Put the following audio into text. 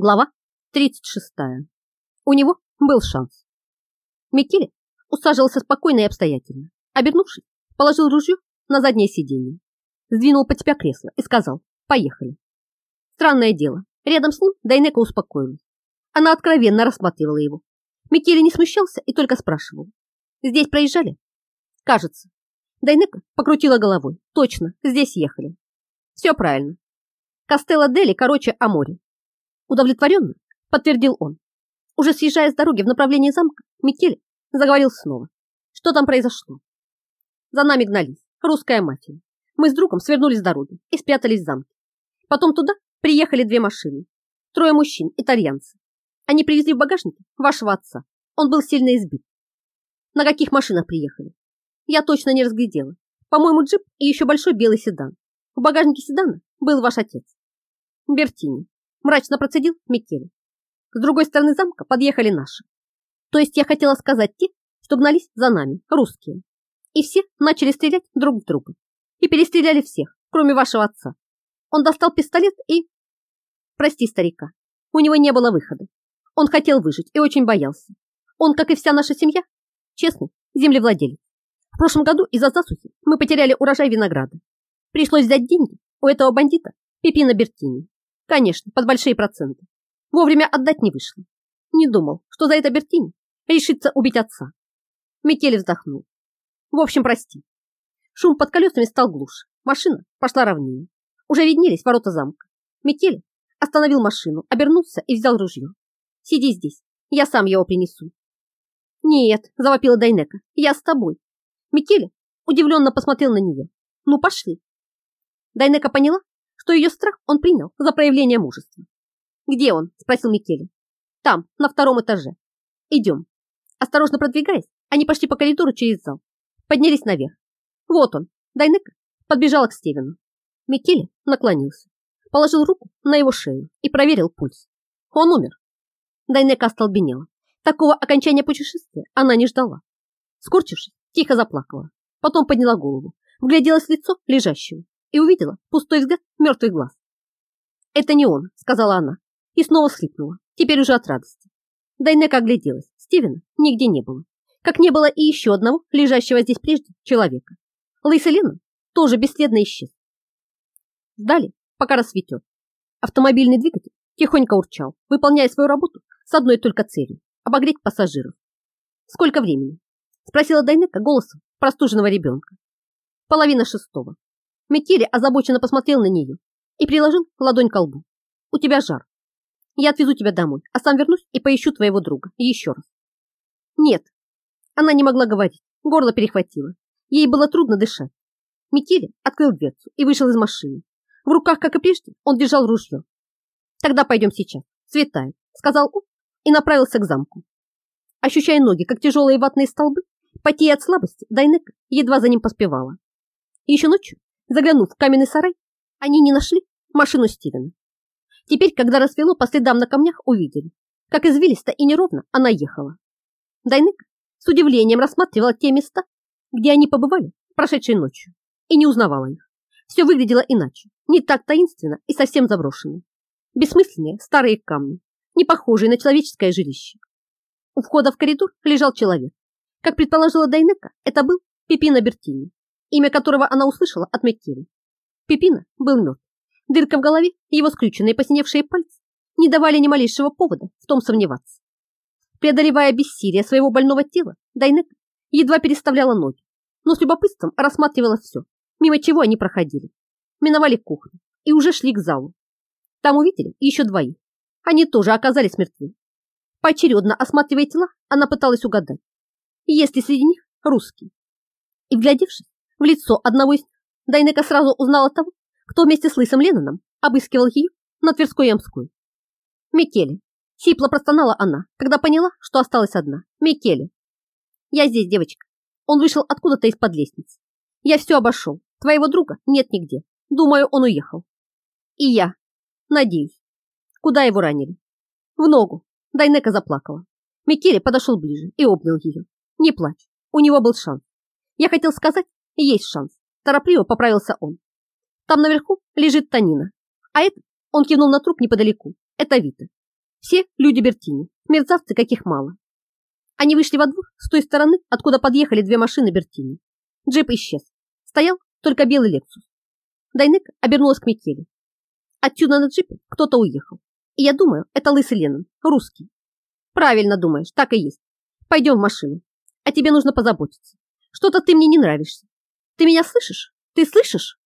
Глава 36. У него был шанс. Микеле усаживался спокойно и обстоятельно. Обернувшись, положил ружье на заднее сиденье, сдвинул по тебя кресло и сказал «Поехали». Странное дело, рядом с ним Дайнека успокоилась. Она откровенно рассматривала его. Микеле не смущался и только спрашивал. «Здесь проезжали?» «Кажется». Дайнека покрутила головой. «Точно, здесь ехали». «Все правильно. Костелло Дели короче о море. Удовлетворенно, подтвердил он. Уже съезжая с дороги в направлении замка, Микеле заговорил снова. Что там произошло? За нами гнались. Русская мафия. Мы с другом свернули с дороги и спрятались в замке. Потом туда приехали две машины. Трое мужчин, итальянцы. Они привезли в багажнике вашего отца. Он был сильно избит. На каких машинах приехали? Я точно не разглядела. По-моему, джип и еще большой белый седан. В багажнике седана был ваш отец. Бертини мрачно процедил Микеле. С другой стороны замка подъехали наши. То есть я хотела сказать те, что гнались за нами, русские. И все начали стрелять друг в друга. И перестреляли всех, кроме вашего отца. Он достал пистолет и... Прости старика, у него не было выхода. Он хотел выжить и очень боялся. Он, как и вся наша семья, честный землевладелец. В прошлом году из-за засухи мы потеряли урожай винограда. Пришлось взять деньги у этого бандита Пепина Бертини. Конечно, под большие проценты. Вовремя отдать не вышло. Не думал, что за это Бертини решится убить отца. Микеле вздохнул. В общем, прости. Шум под колесами стал глуше. Машина пошла ровнее. Уже виднелись ворота замка. Микеле остановил машину, обернулся и взял ружье. Сиди здесь, я сам его принесу. Нет, завопила Дайнека, я с тобой. Микеле удивленно посмотрел на нее. Ну, пошли. Дайнека поняла, что ее страх он принял за проявление мужества. «Где он?» – спросил Микеле. «Там, на втором этаже. Идем». Осторожно продвигаясь, они пошли по коридору через зал. Поднялись наверх. Вот он. Дайнека подбежала к Стивену. Микеле наклонился, положил руку на его шею и проверил пульс. Он умер. Дайнека остолбенела. Такого окончания путешествия она не ждала. Скорчившись, тихо заплакала. Потом подняла голову, вгляделась в лицо лежащего и увидела пустой взгляд мертвых глаз. «Это не он», — сказала она, и снова всхлипнула, теперь уже от радости. Дайнека огляделась, Стивена нигде не было, как не было и еще одного лежащего здесь прежде человека. Лысый Леннон тоже бесследно исчез. Ждали, пока рассветет. Автомобильный двигатель тихонько урчал, выполняя свою работу с одной только целью – обогреть пассажиров. «Сколько времени?» – спросила Дайнека голосом простуженного ребенка. «Половина шестого», Метири озабоченно посмотрел на нее и приложил ладонь к колбу. «У тебя жар. Я отвезу тебя домой, а сам вернусь и поищу твоего друга. Еще раз». «Нет». Она не могла говорить, горло перехватило. Ей было трудно дышать. Микеле открыл дверцу и вышел из машины. В руках, как и прежде, он держал ружье. «Тогда пойдем сейчас. Светает», — сказал он и направился к замку. Ощущая ноги, как тяжелые ватные столбы, потея от слабости, Дайнека едва за ним поспевала. Еще ночью Заглянув в каменный сарай, они не нашли машину Стивена. Теперь, когда рассвело, по следам на камнях увидели, как извилисто и неровно она ехала. Дайнык с удивлением рассматривала те места, где они побывали прошедшей ночью, и не узнавала их. Все выглядело иначе, не так таинственно и совсем заброшено. Бессмысленные старые камни, не похожие на человеческое жилище. У входа в коридор лежал человек. Как предположила Дайнека, это был Пепино Бертини имя которого она услышала от Меттири. Пепина был мертв. Дырка в голове и его скрюченные посиневшие пальцы не давали ни малейшего повода в том сомневаться. Преодолевая бессилие своего больного тела, Дайнека едва переставляла ноги, но с любопытством рассматривала все, мимо чего они проходили. Миновали кухню и уже шли к залу. Там увидели еще двоих. Они тоже оказались мертвы. Поочередно осматривая тела, она пыталась угадать, есть ли среди них русский. И, вглядевшись, в лицо одного из Дайнека сразу узнала того, кто вместе с Лысым Ленноном обыскивал ее на Тверской Ямской. Микеле. Сипло простонала она, когда поняла, что осталась одна. Микеле. Я здесь, девочка. Он вышел откуда-то из-под лестницы. Я все обошел. Твоего друга нет нигде. Думаю, он уехал. И я. Надеюсь. Куда его ранили? В ногу. Дайнека заплакала. Микеле подошел ближе и обнял ее. Не плачь. У него был шанс. Я хотел сказать, есть шанс. Торопливо поправился он. Там наверху лежит Танина. А это, он кивнул на труп неподалеку, это Вита. Все люди Бертини, мерзавцы каких мало. Они вышли во двор с той стороны, откуда подъехали две машины Бертини. Джип исчез. Стоял только белый Лексус. Дайнек обернулась к Микеле. Отсюда на джипе кто-то уехал. И я думаю, это лысый Леннон, русский. Правильно думаешь, так и есть. Пойдем в машину. А тебе нужно позаботиться. Что-то ты мне не нравишься. Ты меня слышишь? Ты слышишь?